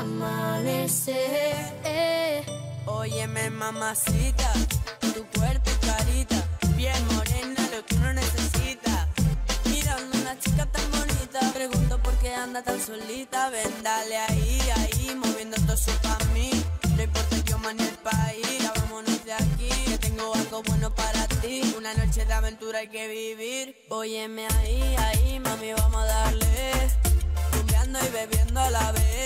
amanecer. Eh. Óyeme, mamacita, tu cuerpo y carita, bien morena, lo que uno necesita. Mirando una chica tan bonita, pregunto por qué anda tan solita. Ven, dale ahí, ahí, moviendo todo eso pa' mí. No importa el idioma ni el país, ya vámonos de aquí. Que tengo algo bueno para ti, una noche de aventura hay que vivir. Óyeme ahí, ahí, mami, vamos a darle. Rumbeando y bebiendo a la vez.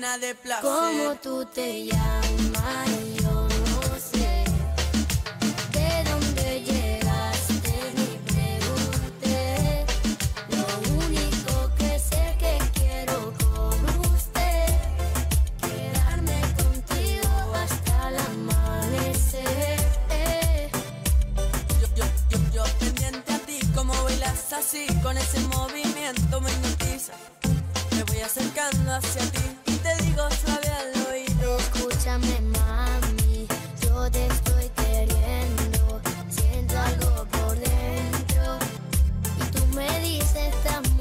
Llena de placer. Cómo tú te llamas yo no sé de dónde llegaste ni pregunté. Lo único que sé que quiero con usted, quedarme contigo hasta el amanecer. Yo, yo, yo, yo pendiente a ti, como bailas así, con ese movimiento me hipnotiza. Me voy acercando hacia ti dices amor.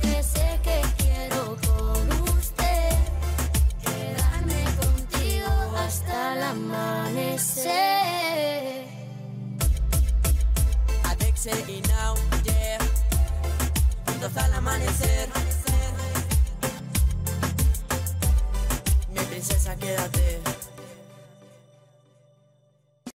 Que sé que quiero con usted, quedarme contigo hasta el amanecer. Princesa, quédate.